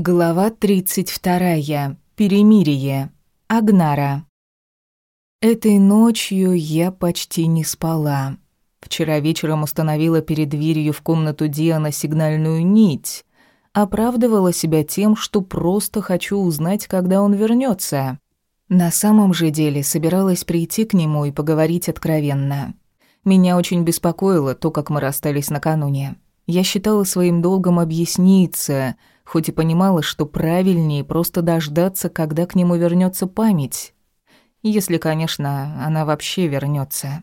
Глава 32. Перемирие. Агнара. Этой ночью я почти не спала. Вчера вечером установила перед дверью в комнату Диана сигнальную нить. Оправдывала себя тем, что просто хочу узнать, когда он вернется. На самом же деле собиралась прийти к нему и поговорить откровенно. Меня очень беспокоило то, как мы расстались накануне. Я считала своим долгом объясниться — хоть и понимала, что правильнее просто дождаться, когда к нему вернется память. Если, конечно, она вообще вернется.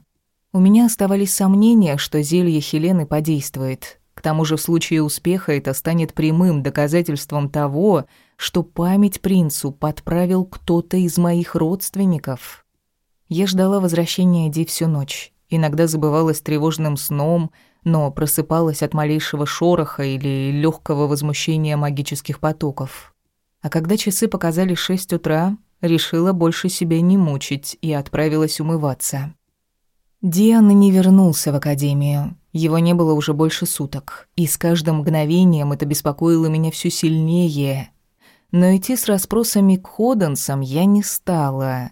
У меня оставались сомнения, что зелье Хелены подействует. К тому же в случае успеха это станет прямым доказательством того, что память принцу подправил кто-то из моих родственников. Я ждала возвращения Ди всю ночь. Иногда забывалась тревожным сном, но просыпалась от малейшего шороха или легкого возмущения магических потоков. А когда часы показали шесть утра, решила больше себя не мучить и отправилась умываться. Диан не вернулся в академию. Его не было уже больше суток, и с каждым мгновением это беспокоило меня все сильнее. Но идти с расспросами к Ходенсам я не стала.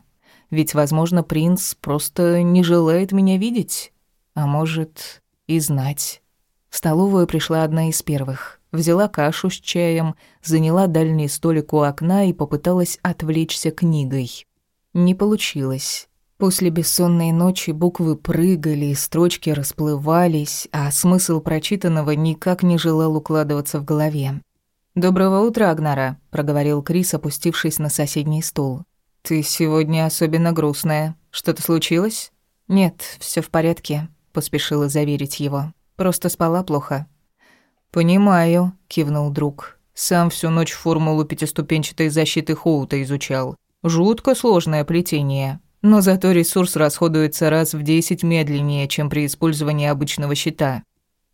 Ведь, возможно, принц просто не желает меня видеть. А может, и знать. В столовую пришла одна из первых. Взяла кашу с чаем, заняла дальний столик у окна и попыталась отвлечься книгой. Не получилось. После бессонной ночи буквы прыгали, строчки расплывались, а смысл прочитанного никак не желал укладываться в голове. «Доброго утра, Агнара», — проговорил Крис, опустившись на соседний стул. «Ты сегодня особенно грустная. Что-то случилось?» «Нет, все в порядке поспешила заверить его. Просто спала плохо. Понимаю, кивнул друг. Сам всю ночь формулу пятиступенчатой защиты Хоута изучал. Жутко сложное плетение, но зато ресурс расходуется раз в десять медленнее, чем при использовании обычного щита.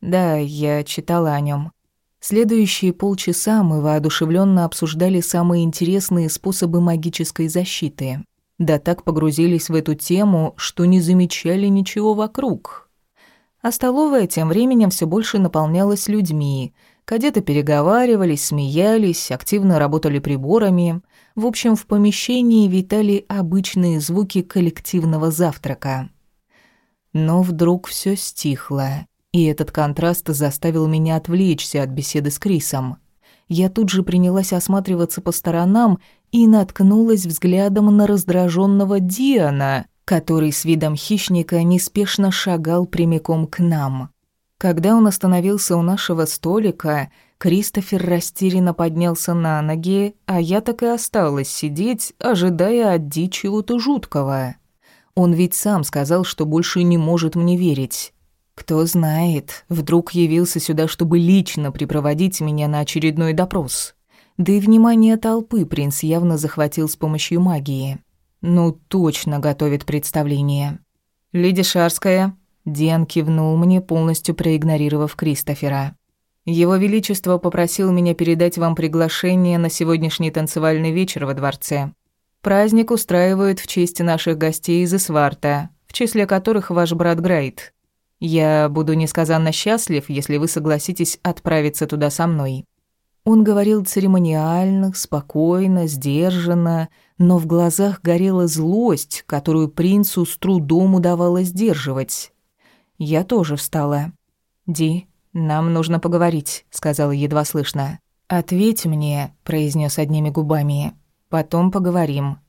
Да, я читала о нем. Следующие полчаса мы воодушевленно обсуждали самые интересные способы магической защиты. Да так погрузились в эту тему, что не замечали ничего вокруг. А столовая тем временем все больше наполнялась людьми. Кадеты переговаривались, смеялись, активно работали приборами. В общем, в помещении витали обычные звуки коллективного завтрака. Но вдруг все стихло, и этот контраст заставил меня отвлечься от беседы с Крисом. Я тут же принялась осматриваться по сторонам и наткнулась взглядом на раздраженного Диана, который с видом хищника неспешно шагал прямиком к нам. Когда он остановился у нашего столика, Кристофер растерянно поднялся на ноги, а я так и осталась сидеть, ожидая от Ди чего-то жуткого. Он ведь сам сказал, что больше не может мне верить. Кто знает, вдруг явился сюда, чтобы лично припроводить меня на очередной допрос. Да и внимание толпы принц явно захватил с помощью магии. Ну, точно готовит представление. Леди Шарская, Диан кивнул мне, полностью проигнорировав Кристофера. Его Величество попросил меня передать вам приглашение на сегодняшний танцевальный вечер во дворце. Праздник устраивают в честь наших гостей из Исварта, в числе которых ваш брат Грейт. Я буду несказанно счастлив, если вы согласитесь отправиться туда со мной. Он говорил церемониально, спокойно, сдержанно, но в глазах горела злость, которую принцу с трудом удавалось сдерживать. Я тоже встала. «Ди, нам нужно поговорить», — сказала едва слышно. «Ответь мне», — произнес одними губами. «Потом поговорим».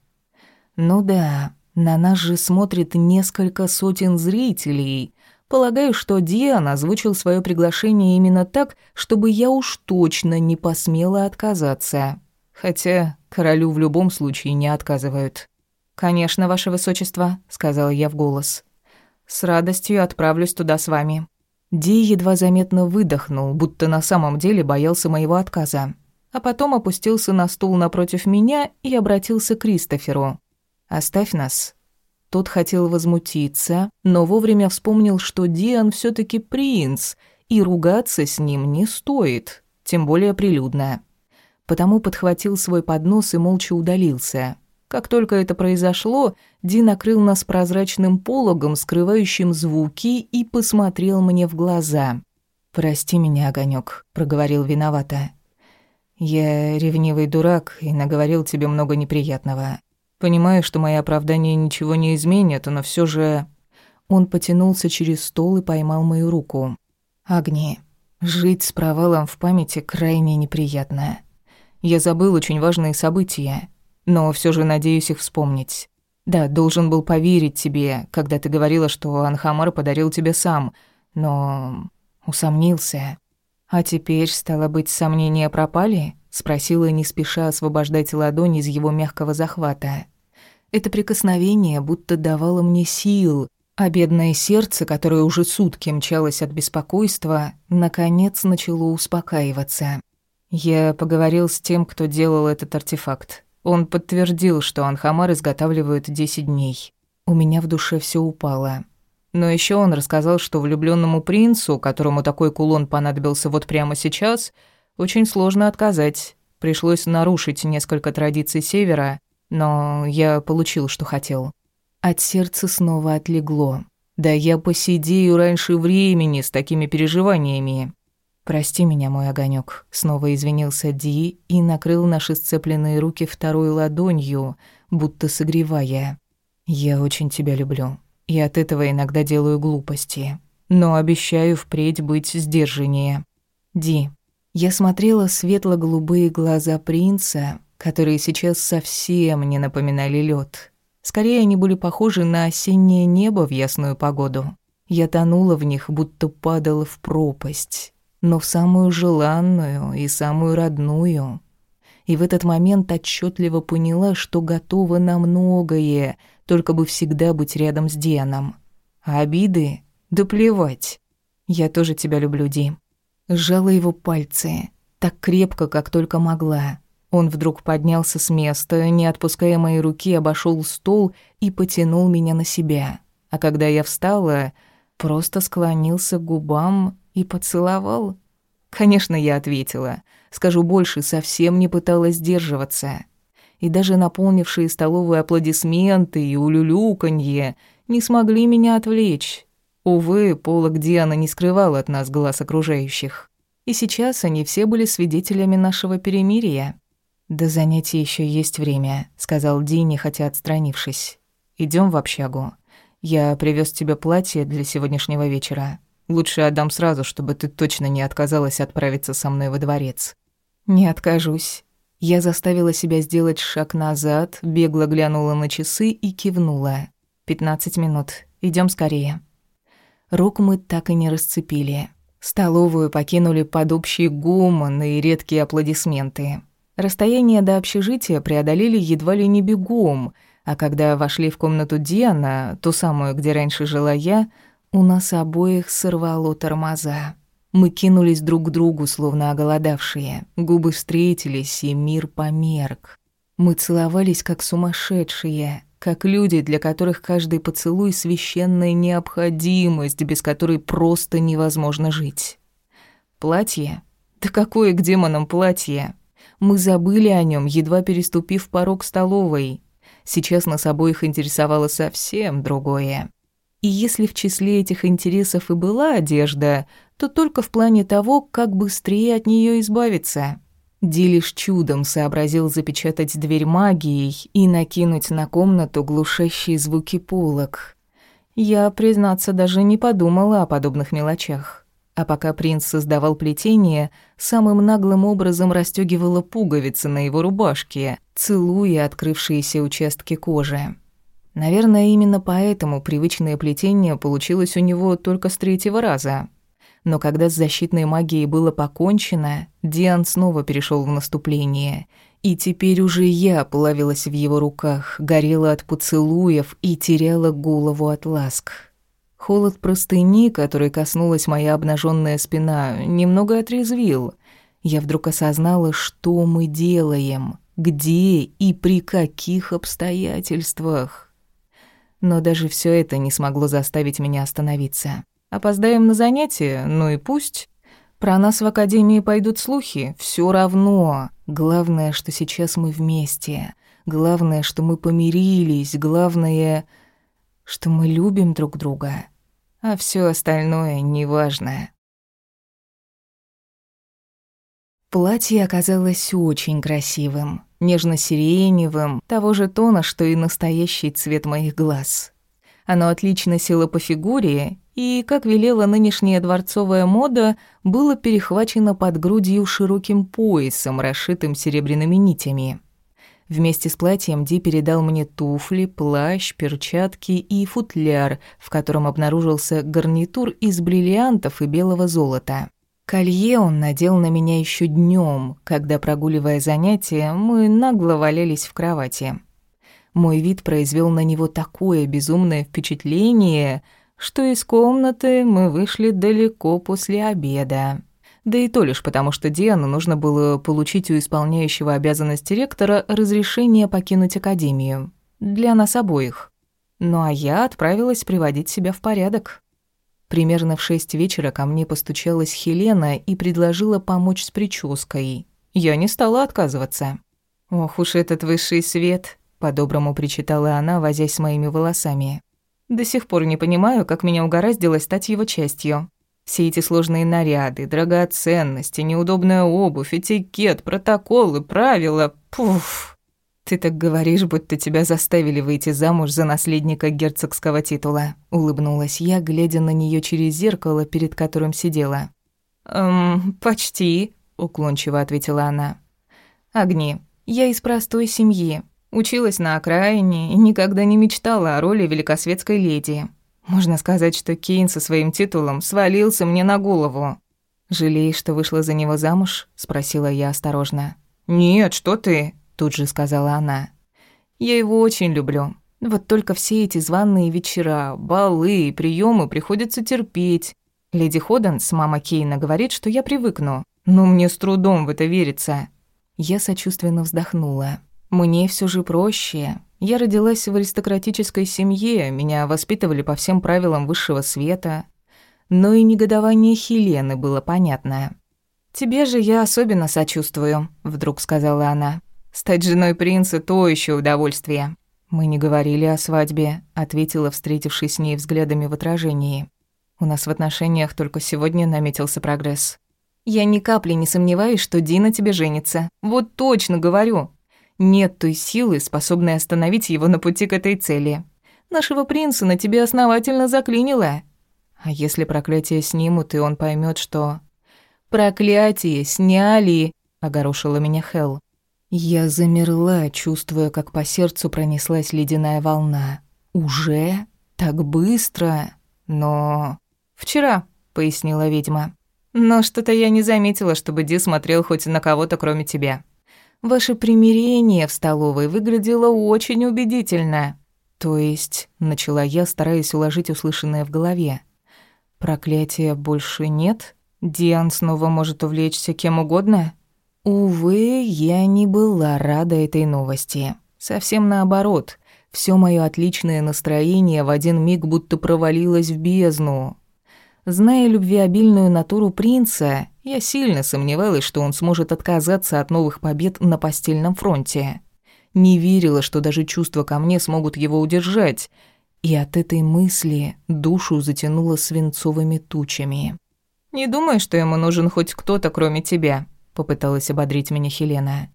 «Ну да, на нас же смотрит несколько сотен зрителей, Полагаю, что Диан озвучил свое приглашение именно так, чтобы я уж точно не посмела отказаться. Хотя королю в любом случае не отказывают. «Конечно, ваше высочество», — сказала я в голос. «С радостью отправлюсь туда с вами». Ди едва заметно выдохнул, будто на самом деле боялся моего отказа. А потом опустился на стул напротив меня и обратился к Кристоферу. «Оставь нас. Тот хотел возмутиться, но вовремя вспомнил, что Диан все таки принц, и ругаться с ним не стоит, тем более прилюдно. Потому подхватил свой поднос и молча удалился. Как только это произошло, Ди накрыл нас прозрачным пологом, скрывающим звуки, и посмотрел мне в глаза. «Прости меня, огонек, проговорил виновато. Я ревнивый дурак и наговорил тебе много неприятного. Понимаю, что мои оправдания ничего не изменят, но все же...» Он потянулся через стол и поймал мою руку. «Агни, жить с провалом в памяти крайне неприятно. Я забыл очень важные события, но все же надеюсь их вспомнить. Да, должен был поверить тебе, когда ты говорила, что Анхамар подарил тебе сам, но усомнился. А теперь, стало быть, сомнения пропали?» Спросила, не спеша освобождать ладонь из его мягкого захвата. Это прикосновение будто давало мне сил, а бедное сердце, которое уже сутки мчалось от беспокойства, наконец начало успокаиваться. Я поговорил с тем, кто делал этот артефакт. Он подтвердил, что Анхамар изготавливает 10 дней. У меня в душе все упало. Но еще он рассказал, что влюбленному принцу, которому такой кулон понадобился вот прямо сейчас, очень сложно отказать. Пришлось нарушить несколько традиций Севера, но я получил, что хотел. От сердца снова отлегло. Да я посидею раньше времени с такими переживаниями. Прости меня, мой огонек. снова извинился Ди и накрыл наши сцепленные руки второй ладонью, будто согревая. Я очень тебя люблю. И от этого иногда делаю глупости. Но обещаю впредь быть сдержаннее. Ди, я смотрела светло-голубые глаза принца, которые сейчас совсем не напоминали лед. Скорее, они были похожи на осеннее небо в ясную погоду. Я тонула в них, будто падала в пропасть, но в самую желанную и самую родную. И в этот момент отчетливо поняла, что готова на многое, только бы всегда быть рядом с Дианом. А обиды? Да плевать. Я тоже тебя люблю, Ди. Сжала его пальцы, так крепко, как только могла. Он вдруг поднялся с места, не отпуская моей руки, обошел стол и потянул меня на себя. А когда я встала, просто склонился к губам и поцеловал. Конечно, я ответила. Скажу больше, совсем не пыталась сдерживаться. И даже наполнившие столовую аплодисменты и улюлюканье не смогли меня отвлечь. Увы, полок Диана не скрывал от нас глаз окружающих. И сейчас они все были свидетелями нашего перемирия. «До занятий еще есть время», — сказал Ди, хотя отстранившись. Идем в общагу. Я привез тебе платье для сегодняшнего вечера. Лучше отдам сразу, чтобы ты точно не отказалась отправиться со мной во дворец». «Не откажусь». Я заставила себя сделать шаг назад, бегло глянула на часы и кивнула. «Пятнадцать минут. Идем скорее». Рук мы так и не расцепили. Столовую покинули под общий гомон и редкие аплодисменты. Расстояние до общежития преодолели едва ли не бегом, а когда вошли в комнату Диана, ту самую, где раньше жила я, у нас обоих сорвало тормоза. Мы кинулись друг к другу, словно оголодавшие. Губы встретились, и мир померк. Мы целовались, как сумасшедшие, как люди, для которых каждый поцелуй — священная необходимость, без которой просто невозможно жить. Платье? Да какое к демонам платье? Мы забыли о нем, едва переступив порог столовой. Сейчас нас обоих интересовало совсем другое. И если в числе этих интересов и была одежда, то только в плане того, как быстрее от нее избавиться. Ди лишь чудом сообразил запечатать дверь магией и накинуть на комнату глушащие звуки полок. Я, признаться, даже не подумала о подобных мелочах. А пока принц создавал плетение, самым наглым образом расстёгивала пуговицы на его рубашке, целуя открывшиеся участки кожи. Наверное, именно поэтому привычное плетение получилось у него только с третьего раза — но когда с защитной магией было покончено, Диан снова перешел в наступление. И теперь уже я плавилась в его руках, горела от поцелуев и теряла голову от ласк. Холод простыни, которой коснулась моя обнаженная спина, немного отрезвил. Я вдруг осознала, что мы делаем, где и при каких обстоятельствах. Но даже все это не смогло заставить меня остановиться. Опоздаем на занятия, ну и пусть. Про нас в академии пойдут слухи, все равно. Главное, что сейчас мы вместе. Главное, что мы помирились. Главное, что мы любим друг друга. А все остальное неважно. Платье оказалось очень красивым, нежно-сиреневым, того же тона, что и настоящий цвет моих глаз. Оно отлично село по фигуре, и, как велела нынешняя дворцовая мода, было перехвачено под грудью широким поясом, расшитым серебряными нитями. Вместе с платьем Ди передал мне туфли, плащ, перчатки и футляр, в котором обнаружился гарнитур из бриллиантов и белого золота. Колье он надел на меня еще днем, когда, прогуливая занятия, мы нагло валялись в кровати. Мой вид произвел на него такое безумное впечатление, что из комнаты мы вышли далеко после обеда. Да и то лишь потому, что Диану нужно было получить у исполняющего обязанности ректора разрешение покинуть академию. Для нас обоих. Ну а я отправилась приводить себя в порядок. Примерно в шесть вечера ко мне постучалась Хелена и предложила помочь с прической. Я не стала отказываться. «Ох уж этот высший свет», — по-доброму причитала она, возясь с моими волосами. «До сих пор не понимаю, как меня угораздило стать его частью. Все эти сложные наряды, драгоценности, неудобная обувь, этикет, протоколы, правила. Пуф. Ты так говоришь, будто тебя заставили выйти замуж за наследника герцогского титула, улыбнулась я, глядя на нее через зеркало, перед которым сидела. Эм, почти, уклончиво ответила она. Огни. Я из простой семьи. Училась на окраине и никогда не мечтала о роли великосветской леди. Можно сказать, что Кейн со своим титулом свалился мне на голову. «Жалеешь, что вышла за него замуж?» – спросила я осторожно. «Нет, что ты?» – тут же сказала она. «Я его очень люблю. Вот только все эти званые вечера, балы и приемы приходится терпеть. Леди Ходенс, мама Кейна, говорит, что я привыкну. Но мне с трудом в это верится». Я сочувственно вздохнула. «Мне все же проще. Я родилась в аристократической семье, меня воспитывали по всем правилам высшего света. Но и негодование Хелены было понятное. «Тебе же я особенно сочувствую», — вдруг сказала она. «Стать женой принца — то еще удовольствие». «Мы не говорили о свадьбе», — ответила, встретившись с ней взглядами в отражении. «У нас в отношениях только сегодня наметился прогресс». «Я ни капли не сомневаюсь, что Дина тебе женится. Вот точно говорю. Нет той силы, способной остановить его на пути к этой цели. Нашего принца на тебе основательно заклинило. А если проклятие снимут, и он поймет, что... «Проклятие сняли!» — огорошила меня Хел. Я замерла, чувствуя, как по сердцу пронеслась ледяная волна. «Уже? Так быстро? Но...» «Вчера», — пояснила ведьма. «Но что-то я не заметила, чтобы Ди смотрел хоть на кого-то, кроме тебя. Ваше примирение в столовой выглядело очень убедительно. То есть, начала я, стараясь уложить услышанное в голове. Проклятия больше нет? Диан снова может увлечься кем угодно? Увы, я не была рада этой новости. Совсем наоборот. Все мое отличное настроение в один миг будто провалилось в бездну. Зная любвеобильную натуру принца, я сильно сомневалась, что он сможет отказаться от новых побед на постельном фронте. Не верила, что даже чувства ко мне смогут его удержать, и от этой мысли душу затянуло свинцовыми тучами. «Не думаю, что ему нужен хоть кто-то, кроме тебя», — попыталась ободрить меня Хелена.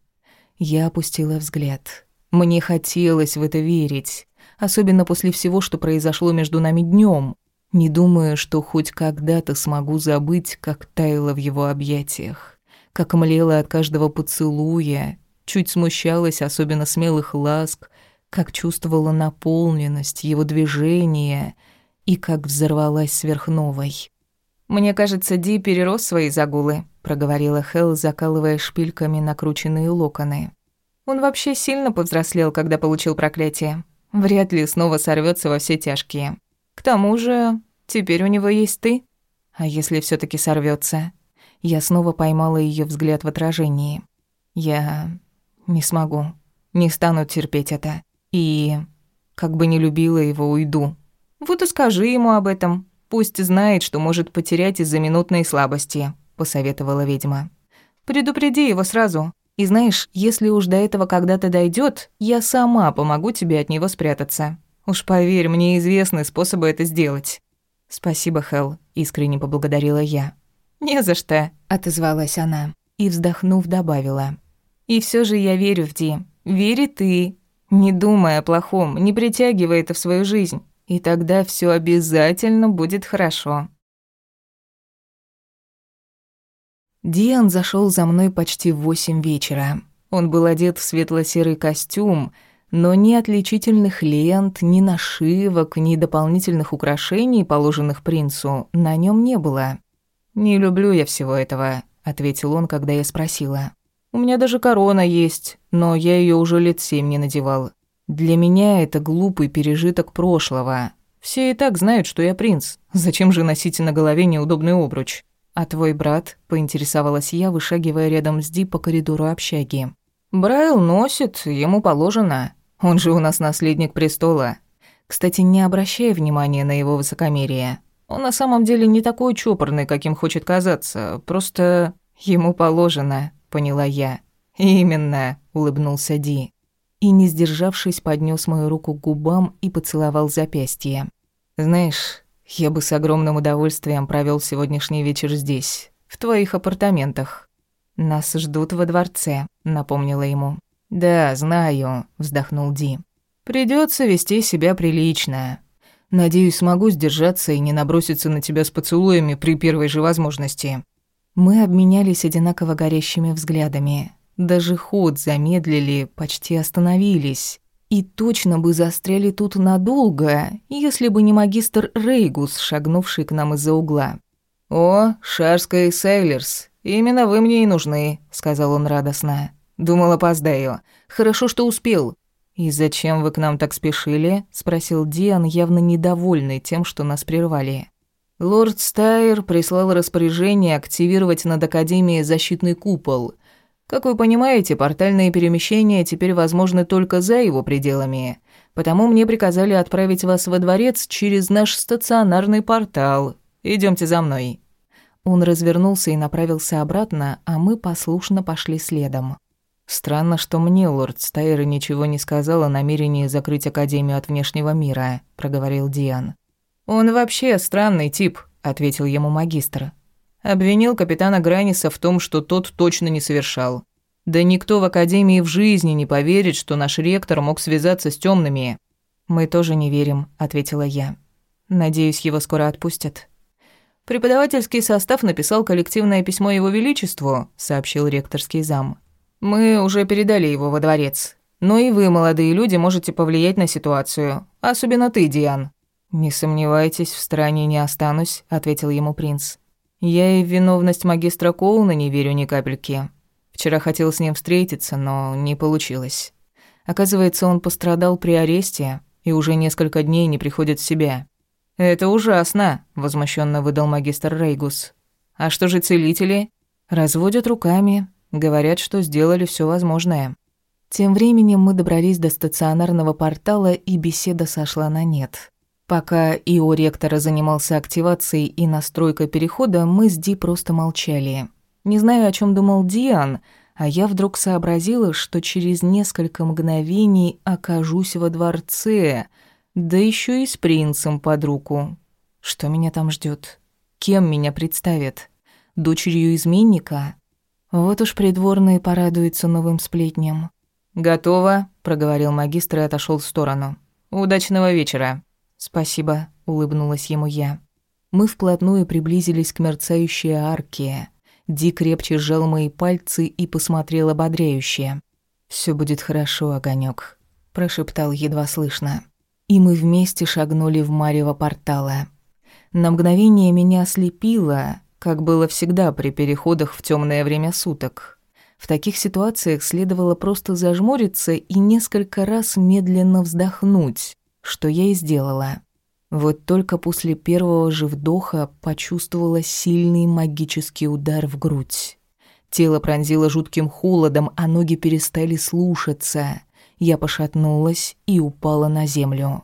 Я опустила взгляд. Мне хотелось в это верить, особенно после всего, что произошло между нами днем. Не думаю, что хоть когда-то смогу забыть, как таяла в его объятиях, как млела от каждого поцелуя, чуть смущалась особенно смелых ласк, как чувствовала наполненность его движения и как взорвалась сверхновой. «Мне кажется, Ди перерос свои загулы», — проговорила Хелл, закалывая шпильками накрученные локоны. «Он вообще сильно повзрослел, когда получил проклятие. Вряд ли снова сорвется во все тяжкие. К тому же, теперь у него есть ты. А если все таки сорвется? Я снова поймала ее взгляд в отражении. Я не смогу, не стану терпеть это. И как бы не любила его, уйду. Вот и скажи ему об этом. Пусть знает, что может потерять из-за минутной слабости, посоветовала ведьма. Предупреди его сразу. И знаешь, если уж до этого когда-то дойдет, я сама помогу тебе от него спрятаться. Уж поверь, мне известны способы это сделать». «Спасибо, Хелл», — искренне поблагодарила я. «Не за что», — отозвалась она. и, вздохнув, добавила. «И все же я верю в Ди. Вери ты. Не думай о плохом, не притягивай это в свою жизнь. И тогда все обязательно будет хорошо». Диан зашел за мной почти в восемь вечера. Он был одет в светло-серый костюм, но ни отличительных лент, ни нашивок, ни дополнительных украшений, положенных принцу, на нем не было. «Не люблю я всего этого», — ответил он, когда я спросила. «У меня даже корона есть, но я ее уже лет семь не надевал. Для меня это глупый пережиток прошлого. Все и так знают, что я принц. Зачем же носить на голове неудобный обруч?» «А твой брат?» — поинтересовалась я, вышагивая рядом с Ди по коридору общаги. «Брайл носит, ему положено. Он же у нас наследник престола. Кстати, не обращай внимания на его высокомерие. Он на самом деле не такой чопорный, каким хочет казаться. Просто ему положено», — поняла я. «Именно», — улыбнулся Ди. И, не сдержавшись, поднес мою руку к губам и поцеловал запястье. «Знаешь, я бы с огромным удовольствием провел сегодняшний вечер здесь, в твоих апартаментах. Нас ждут во дворце, напомнила ему. Да, знаю, вздохнул Ди. Придется вести себя прилично. Надеюсь, смогу сдержаться и не наброситься на тебя с поцелуями при первой же возможности. Мы обменялись одинаково горящими взглядами. Даже ход замедлили, почти остановились. И точно бы застряли тут надолго, если бы не магистр Рейгус, шагнувший к нам из-за угла. «О, Шарская и Сейлерс, именно вы мне и нужны», — сказал он радостно. «Думал, опоздаю. Хорошо, что успел». «И зачем вы к нам так спешили?» — спросил Диан, явно недовольный тем, что нас прервали. Лорд Стайер прислал распоряжение активировать над Академией защитный купол — как вы понимаете, портальные перемещения теперь возможны только за его пределами, потому мне приказали отправить вас во дворец через наш стационарный портал. Идемте за мной». Он развернулся и направился обратно, а мы послушно пошли следом. «Странно, что мне лорд Стайр ничего не сказал о намерении закрыть Академию от внешнего мира», — проговорил Диан. «Он вообще странный тип», — ответил ему магистр. Обвинил капитана Граниса в том, что тот точно не совершал. Да никто в Академии в жизни не поверит, что наш ректор мог связаться с темными. «Мы тоже не верим», — ответила я. «Надеюсь, его скоро отпустят». «Преподавательский состав написал коллективное письмо Его Величеству», — сообщил ректорский зам. «Мы уже передали его во дворец. Но и вы, молодые люди, можете повлиять на ситуацию. Особенно ты, Диан». «Не сомневайтесь, в стране не останусь», — ответил ему принц. Я и в виновность магистра Коуна не верю ни капельки. Вчера хотел с ним встретиться, но не получилось. Оказывается, он пострадал при аресте и уже несколько дней не приходит в себя. «Это ужасно», — возмущенно выдал магистр Рейгус. «А что же целители?» «Разводят руками. Говорят, что сделали все возможное». Тем временем мы добрались до стационарного портала, и беседа сошла на нет. Пока ИО ректора занимался активацией и настройкой перехода, мы с Ди просто молчали. Не знаю, о чем думал Диан, а я вдруг сообразила, что через несколько мгновений окажусь во дворце, да еще и с принцем под руку. Что меня там ждет? Кем меня представят? Дочерью изменника? Вот уж придворные порадуются новым сплетням. «Готово», — проговорил магистр и отошел в сторону. «Удачного вечера». «Спасибо», — улыбнулась ему я. Мы вплотную приблизились к мерцающей арке. Ди крепче сжал мои пальцы и посмотрел ободряюще. «Всё будет хорошо, огонёк», — прошептал едва слышно. И мы вместе шагнули в марево портала. На мгновение меня ослепило, как было всегда при переходах в тёмное время суток. В таких ситуациях следовало просто зажмуриться и несколько раз медленно вздохнуть что я и сделала. Вот только после первого же вдоха почувствовала сильный магический удар в грудь. Тело пронзило жутким холодом, а ноги перестали слушаться. Я пошатнулась и упала на землю.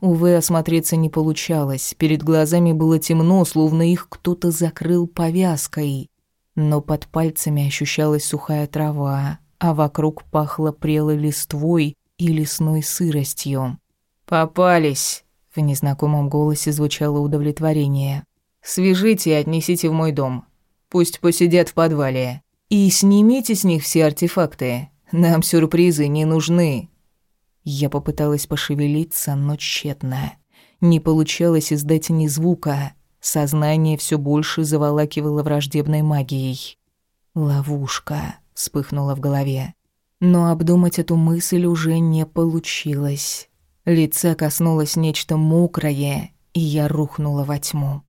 Увы, осмотреться не получалось. Перед глазами было темно, словно их кто-то закрыл повязкой. Но под пальцами ощущалась сухая трава, а вокруг пахло прелой листвой и лесной сыростью. «Попались!» — в незнакомом голосе звучало удовлетворение. «Свяжите и отнесите в мой дом. Пусть посидят в подвале. И снимите с них все артефакты. Нам сюрпризы не нужны. Я попыталась пошевелиться, но тщетно. Не получалось издать ни звука. Сознание все больше заволакивало враждебной магией. «Ловушка», — вспыхнула в голове. Но обдумать эту мысль уже не получилось. Лица коснулось нечто мокрое, и я рухнула во тьму.